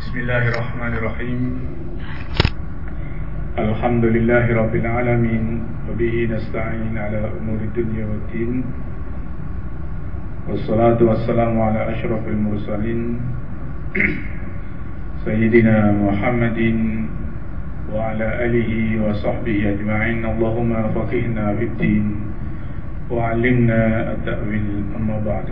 بسم الله الرحمن الرحيم. الحمد لله رب العالمين وبه نستعين على أمور الدنيا والدين. والصلاة والسلام على أشرف المرسلين. سيدنا محمد وعلى آله وصحبه أجمعين. اللهم فقهنا في الدين وعلمنا التأويل. أما بعد.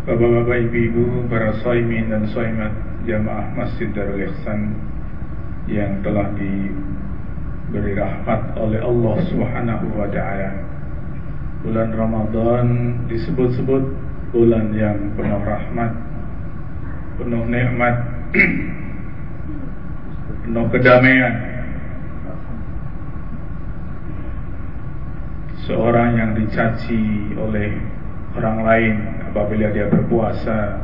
Bapak-bapak, ibu-ibu, para saimin dan saimat jamaah Masjid Darul Ihsan yang telah diberi rahmat oleh Allah Subhanahu wa taala. Bulan Ramadan disebut-sebut bulan yang penuh rahmat, penuh nikmat, penuh kedamaian. Seorang yang dicaci oleh orang lain apabila dia berpuasa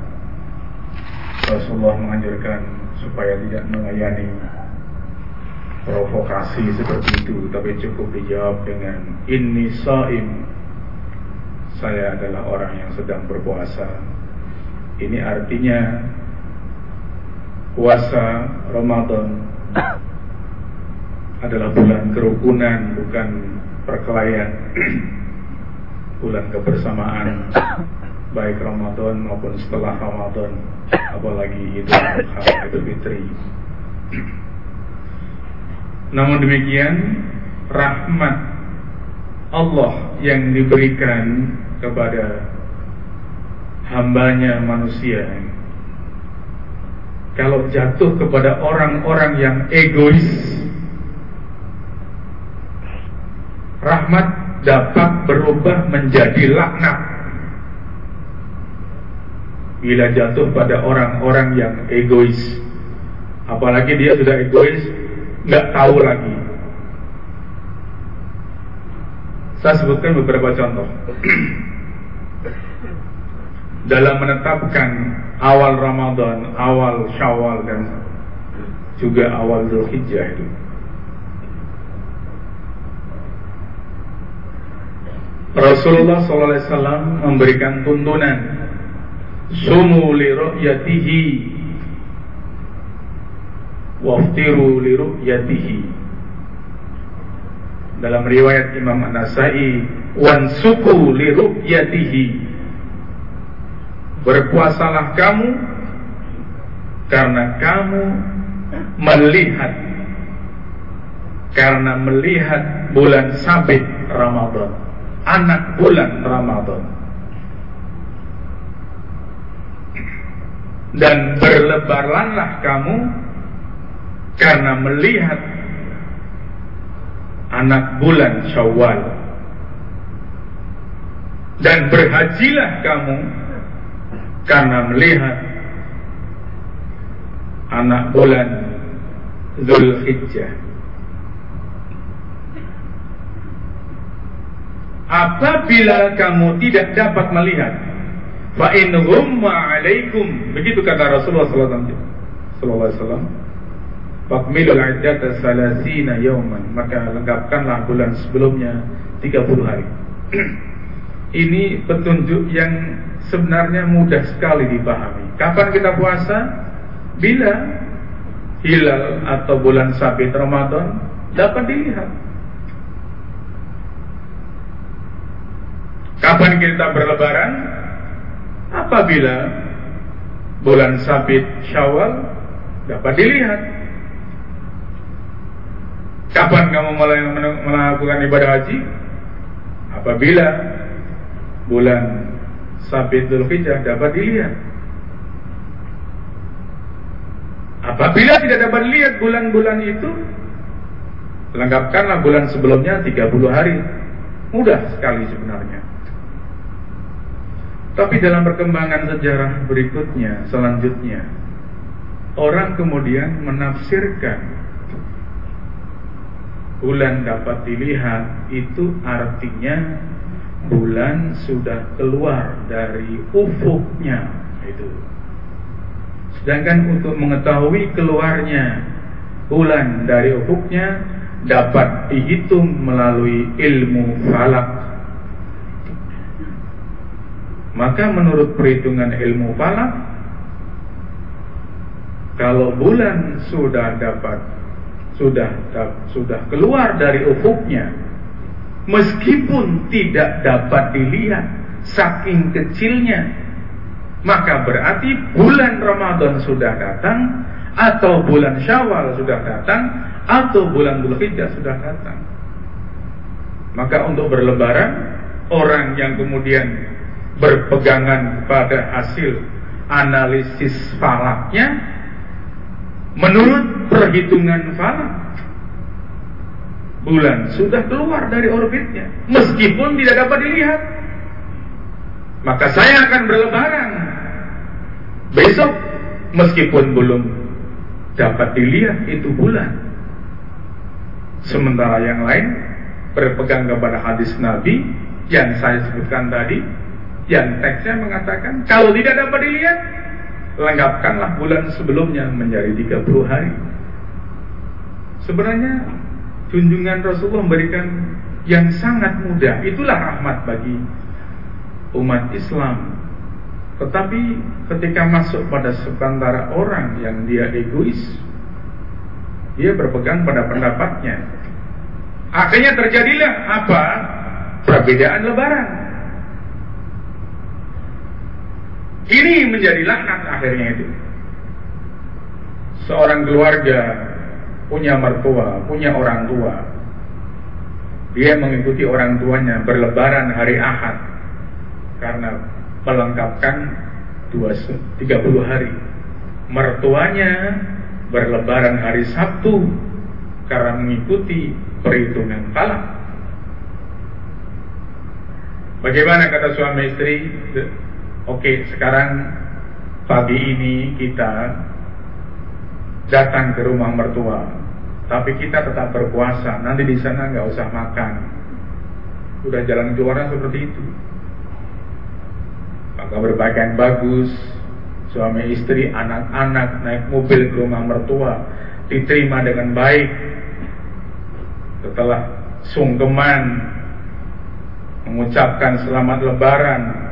Rasulullah menganjurkan supaya tidak melayani provokasi seperti itu tapi cukup dijawab dengan inni saim. Saya adalah orang yang sedang berpuasa. Ini artinya puasa Ramadan adalah bulan kerukunan bukan perkelahian. Bulan kebersamaan baik Ramadan maupun setelah Ramadan apalagi Idul Adha Idul Fitri. Namun demikian rahmat Allah yang diberikan kepada hambanya manusia kalau jatuh kepada orang-orang yang egois rahmat dapat berubah menjadi laknat bila jatuh pada orang-orang yang egois. Apalagi dia sudah egois, nggak tahu lagi. Saya sebutkan beberapa contoh. Dalam menetapkan awal Ramadan, awal Syawal dan juga awal Zulhijjah itu. Rasulullah SAW memberikan tuntunan sumu li ru'yatihi. Waftiru li ru'yatihi. Dalam riwayat Imam An-Nasai wansuku li ru'yatihi. Berpuasalah kamu karena kamu melihat. Karena melihat bulan sabit Ramadan. Anak bulan Ramadan dan berlebaranlah kamu karena melihat anak bulan Syawal. Dan berhajilah kamu karena melihat anak bulan Zulhijjah. Apabila kamu tidak dapat melihat Fa in ghumma alaikum. Begitu kata Rasulullah sallallahu alaihi wasallam. Fakmilul iddata salasina yauman. Maka lengkapkanlah bulan sebelumnya 30 hari. Ini petunjuk yang sebenarnya mudah sekali dipahami. Kapan kita puasa? Bila hilal atau bulan sabit Ramadan dapat dilihat. Kapan kita berlebaran? Apabila bulan sabit syawal dapat dilihat. Kapan kamu mulai melakukan ibadah haji? Apabila bulan sabit Dzulhijjah dapat dilihat. Apabila tidak dapat dilihat bulan-bulan itu lengkapkanlah bulan sebelumnya 30 hari. Mudah sekali sebenarnya tapi dalam perkembangan sejarah berikutnya, selanjutnya, orang kemudian menafsirkan bulan dapat dilihat itu artinya bulan sudah keluar dari ufuknya itu. Sedangkan untuk mengetahui keluarnya bulan dari ufuknya dapat dihitung melalui ilmu falak maka menurut perhitungan ilmu falak kalau bulan sudah dapat sudah sudah keluar dari ufuknya meskipun tidak dapat dilihat saking kecilnya maka berarti bulan Ramadan sudah datang atau bulan Syawal sudah datang atau bulan Dzulhijjah sudah datang. Maka untuk berlebaran orang yang kemudian berpegangan pada hasil analisis falaknya menurut perhitungan falak bulan sudah keluar dari orbitnya meskipun tidak dapat dilihat. Maka saya akan berlebaran. Besok meskipun belum dapat dilihat itu bulan sementara yang lain berpegang kepada hadis Nabi yang saya sebutkan tadi yang teksnya mengatakan kalau tidak dapat dilihat lengkapkanlah bulan sebelumnya menjadi 30 hari. Sebenarnya junjungan Rasulullah memberikan yang sangat mudah. Itulah rahmat bagi umat Islam. Tetapi ketika masuk pada sekantara orang yang dia egois dia berpegang pada pendapatnya. Akhirnya terjadilah apa? Perbedaan lebaran Ini menjadi laknat akhirnya itu. Seorang keluarga punya mertua, punya orang tua. Dia mengikuti orang tuanya berlebaran hari Ahad karena melengkapkan 30 hari. Mertuanya berlebaran hari Sabtu karena mengikuti perhitungan falak. Bagaimana kata suami istri? Oke, sekarang pagi ini kita datang ke rumah mertua, tapi kita tetap berpuasa. Nanti di sana nggak usah makan. Udah jalan keluar seperti itu. Maka berpakaian bagus, suami istri, anak-anak naik mobil ke rumah mertua, diterima dengan baik. Setelah sungkeman mengucapkan selamat lebaran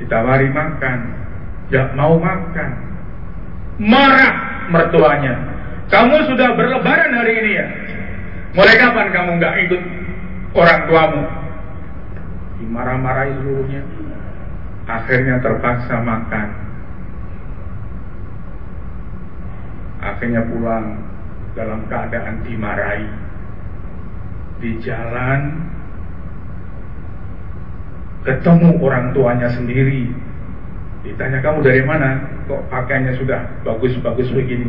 ditawari makan, tidak mau makan. Marah mertuanya. Kamu sudah berlebaran hari ini ya? Mulai kapan kamu nggak ikut orang tuamu? Dimarah-marahi seluruhnya. Akhirnya terpaksa makan. Akhirnya pulang dalam keadaan dimarahi. Di jalan ketemu orang tuanya sendiri. Ditanya kamu dari mana? Kok pakaiannya sudah bagus-bagus begini?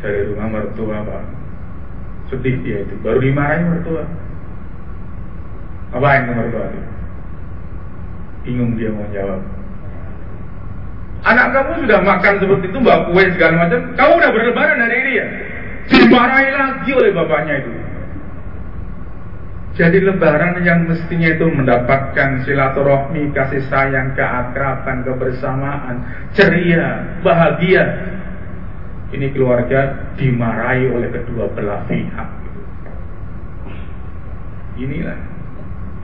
Dari rumah mertua pak. Sedih dia itu. Baru dimarahin mertua. Apa yang mertua itu bingung dia mau jawab. Anak kamu sudah makan seperti itu bawa kue segala macam. Kamu udah berlebaran hari ini ya? Dimarahi lagi oleh bapaknya itu jadi lebaran yang mestinya itu mendapatkan silaturahmi, kasih sayang, keakraban, kebersamaan, ceria, bahagia. Ini keluarga dimarahi oleh kedua belah pihak. Inilah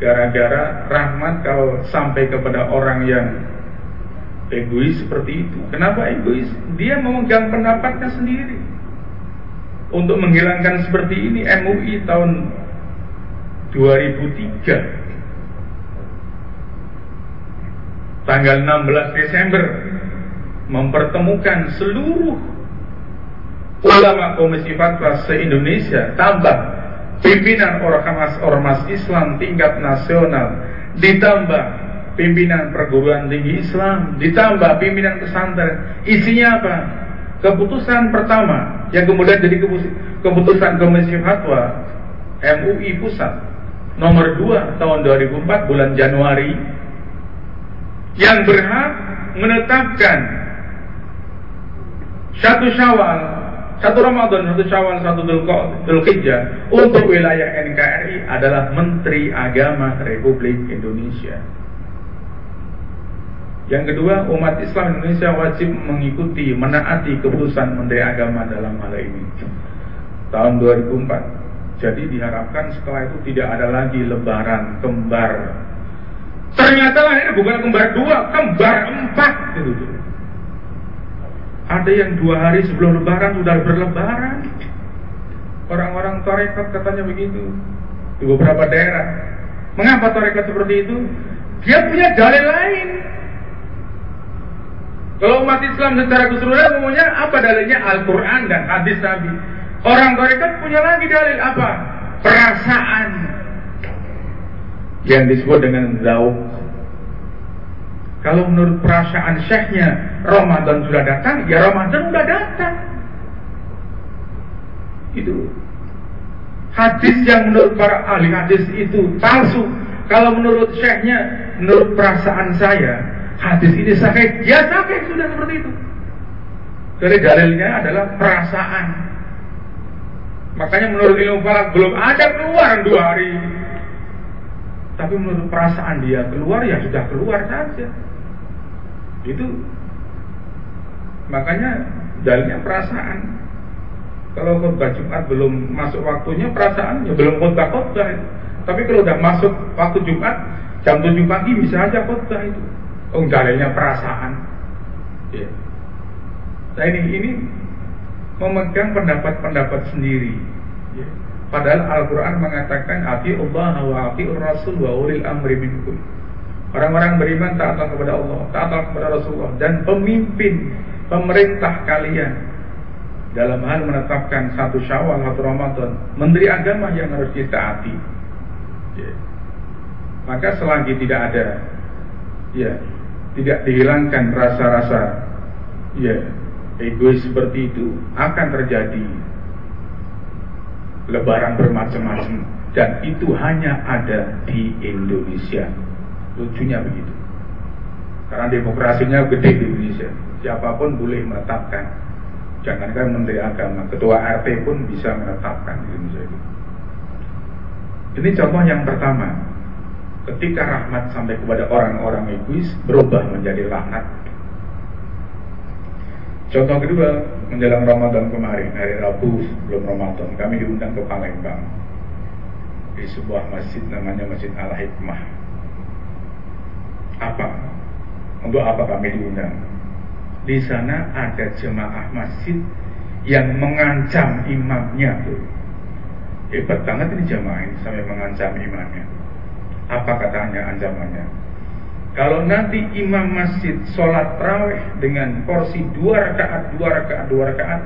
gara-gara rahmat kalau sampai kepada orang yang egois seperti itu. Kenapa egois? Dia memegang pendapatnya sendiri. Untuk menghilangkan seperti ini MUI tahun 2003 tanggal 16 Desember mempertemukan seluruh ulama Komisi Fatwa se-Indonesia tambah pimpinan ormas-ormas Islam tingkat nasional ditambah pimpinan perguruan tinggi Islam ditambah pimpinan pesantren. Isinya apa? Keputusan pertama yang kemudian jadi keputusan Komisi Fatwa MUI Pusat nomor 2 tahun 2004 bulan Januari yang berhak menetapkan satu Syawal, satu Ramadan, satu Syawal, satu Dzulhijjah untuk wilayah NKRI adalah Menteri Agama Republik Indonesia. Yang kedua, umat Islam Indonesia wajib mengikuti, menaati keputusan Menteri Agama dalam hal ini. Tahun 2004 jadi diharapkan setelah itu tidak ada lagi lebaran kembar. Ternyata lahirnya bukan kembar dua, kembar empat gitu. Ada yang dua hari sebelum lebaran sudah berlebaran. Orang-orang tarekat katanya begitu. Di beberapa daerah. Mengapa tarekat seperti itu? Dia punya dalil lain. Kalau umat Islam secara keseluruhan umumnya apa dalilnya? Al-Quran dan hadis Nabi. Orang tarekat punya dalil apa? Perasaan. Yang disebut dengan zauk. Kalau menurut perasaan syekhnya Ramadan sudah datang, ya Ramadan sudah datang. Itu hadis yang menurut para ahli hadis itu palsu. Kalau menurut syekhnya, menurut perasaan saya, hadis ini sahih, ya sahih sudah seperti itu. Jadi dalilnya adalah perasaan. Makanya menurut ilmu falak belum ada keluar dua hari. Tapi menurut perasaan dia keluar ya sudah keluar saja. Itu makanya dalilnya perasaan. Kalau khutbah Jumat belum masuk waktunya perasaan ya belum khutbah khutbah. Tapi kalau udah masuk waktu Jumat jam 7 pagi bisa aja khutbah itu. Oh, dalilnya perasaan. Ya. Nah ini ini memegang pendapat-pendapat sendiri. Ya. Padahal Al-Quran mengatakan Ati Allah wa ati Rasul wa ulil amri minkum. Orang-orang beriman taatlah kepada Allah, taatlah kepada Rasulullah dan pemimpin pemerintah kalian dalam hal menetapkan satu Syawal atau Ramadan, menteri agama yang harus ditaati. Ya. Maka selagi tidak ada ya tidak dihilangkan rasa-rasa ya egois seperti itu akan terjadi lebaran bermacam-macam dan itu hanya ada di Indonesia. Lucunya begitu. Karena demokrasinya gede di Indonesia. Siapa pun boleh menetapkan. Jangankan menteri agama ketua RT pun bisa menetapkan di Indonesia itu. Ini contoh yang pertama. Ketika rahmat sampai kepada orang-orang egois berubah menjadi laknat. Contoh kedua, menjelang Ramadan kemarin, hari Rabu sebelum Ramadan, kami diundang ke Palembang di sebuah masjid namanya Masjid Al Hikmah. Apa? Untuk apa kami diundang? Di sana ada jemaah masjid yang mengancam imamnya tuh. Hebat banget ini jemaah ini sampai mengancam imamnya apa katanya ancamannya? Kalau nanti imam masjid sholat terawih dengan porsi dua rakaat, dua rakaat, dua rakaat,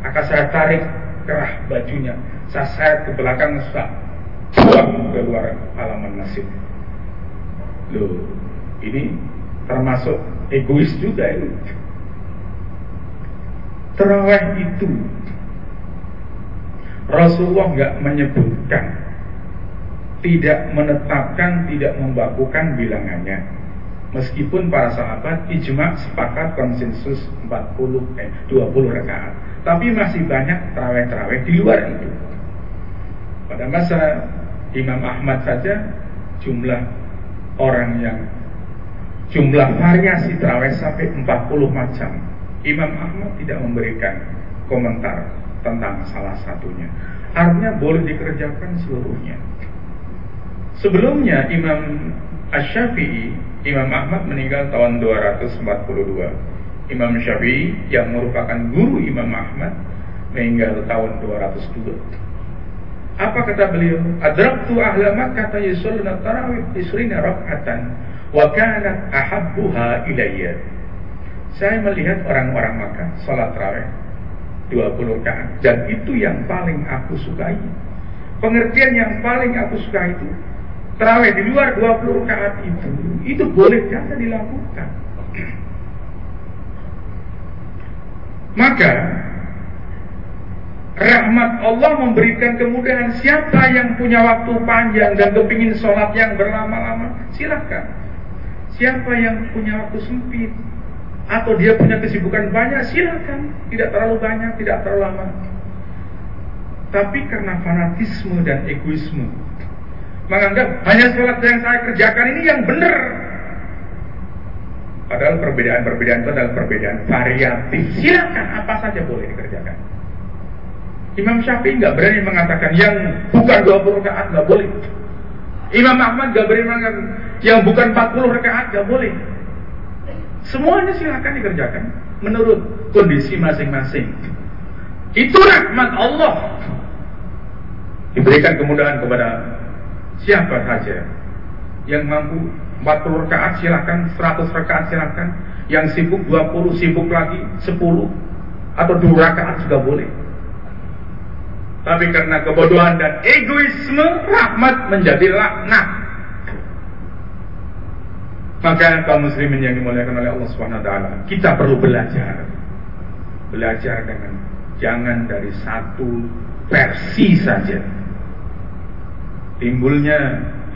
akan saya tarik kerah bajunya, saya seret ke belakang, saya buang keluar halaman masjid. Loh, ini termasuk egois juga itu. Terawih itu Rasulullah nggak menyebutkan tidak menetapkan, tidak membakukan bilangannya. Meskipun para sahabat ijma sepakat konsensus 40 eh 20 rakaat, tapi masih banyak terawih-terawih di luar itu. Pada masa Imam Ahmad saja jumlah orang yang jumlah variasi terawih sampai 40 macam. Imam Ahmad tidak memberikan komentar tentang salah satunya. Artinya boleh dikerjakan seluruhnya. Sebelumnya Imam Ash-Syafi'i, Imam Ahmad meninggal tahun 242. Imam Syafi'i yang merupakan guru Imam Ahmad meninggal tahun 202. Apa kata beliau? Adraktu ahla Makkah yusalluna tarawih isrina rak'atan wa kanat ahabbuha ilayya. Saya melihat orang-orang Makkah salat tarawih 20 rakaat dan itu yang paling aku sukai. Pengertian yang paling aku suka itu Terawih di luar 20 rakaat itu, itu boleh saja dilakukan. Maka rahmat Allah memberikan kemudahan. Siapa yang punya waktu panjang dan kepingin sholat yang berlama-lama silahkan siapa yang punya waktu sempit atau dia punya kesibukan banyak silahkan tidak terlalu banyak tidak terlalu lama. Tapi karena fanatisme dan egoisme menganggap hanya sholat yang saya kerjakan ini yang benar. Padahal perbedaan-perbedaan itu adalah perbedaan variatif. Silakan apa saja boleh dikerjakan. Imam Syafi'i nggak berani mengatakan yang bukan 20 rakaat nggak boleh. Imam Ahmad nggak berani mengatakan yang bukan 40 rakaat nggak boleh. Semuanya silakan dikerjakan menurut kondisi masing-masing. Itu rahmat Allah. Diberikan kemudahan kepada siapa saja yang mampu 40 rakaat silakan, 100 rakaat silakan, yang sibuk 20 sibuk lagi 10 atau 2 rakaat juga boleh. Tapi karena kebodohan dan egoisme, rahmat menjadi laknat. Maka kaum muslimin yang dimuliakan oleh Allah Subhanahu taala, kita perlu belajar. Belajar dengan jangan dari satu versi saja. Timbulnya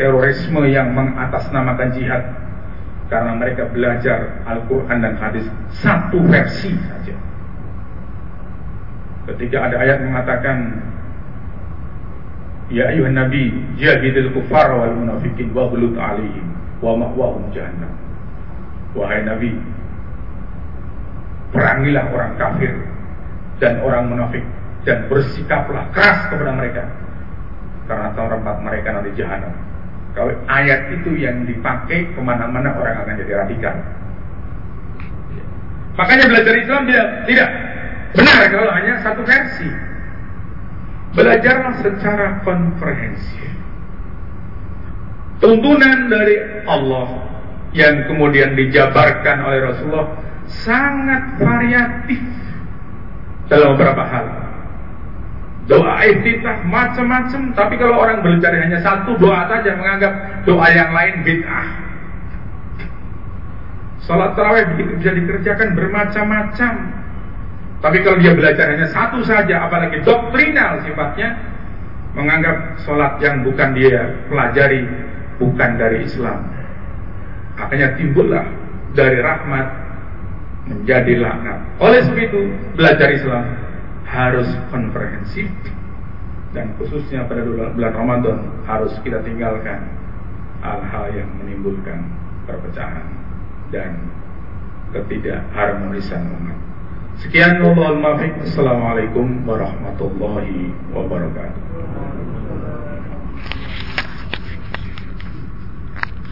terorisme yang mengatasnamakan jihad karena mereka belajar Al-Quran dan hadis satu versi saja. Ketika ada ayat mengatakan Ya ayuhan nabi jahidil kufar wal munafikin wa ghulut alaihim wa ma'wahum jahannam. Wahai Nabi, perangilah orang kafir dan orang munafik dan bersikaplah keras kepada mereka karena tempat mereka nanti jahanam. Kalau ayat itu yang dipakai ke mana-mana orang akan jadi radikal. Makanya belajar Islam tidak tidak benar kalau hanya satu versi. Belajarlah secara komprehensif tuntunan dari Allah yang kemudian dijabarkan oleh Rasulullah sangat variatif dalam beberapa hal. Doa iftitah macam-macam, tapi kalau orang belajar hanya satu doa saja menganggap doa yang lain bid'ah. Salat tarawih bisa dikerjakan bermacam-macam. Tapi kalau dia belajar hanya satu saja, apalagi doktrinal sifatnya, menganggap sholat yang bukan dia pelajari bukan dari Islam. Makanya timbullah dari rahmat menjadi laknat. Oleh sebab itu, belajar Islam harus komprehensif dan khususnya pada bulan Ramadan harus kita tinggalkan hal-hal yang menimbulkan perpecahan dan ketidakharmonisan umat. Sekian wallahual Assalamualaikum warahmatullahi wabarakatuh.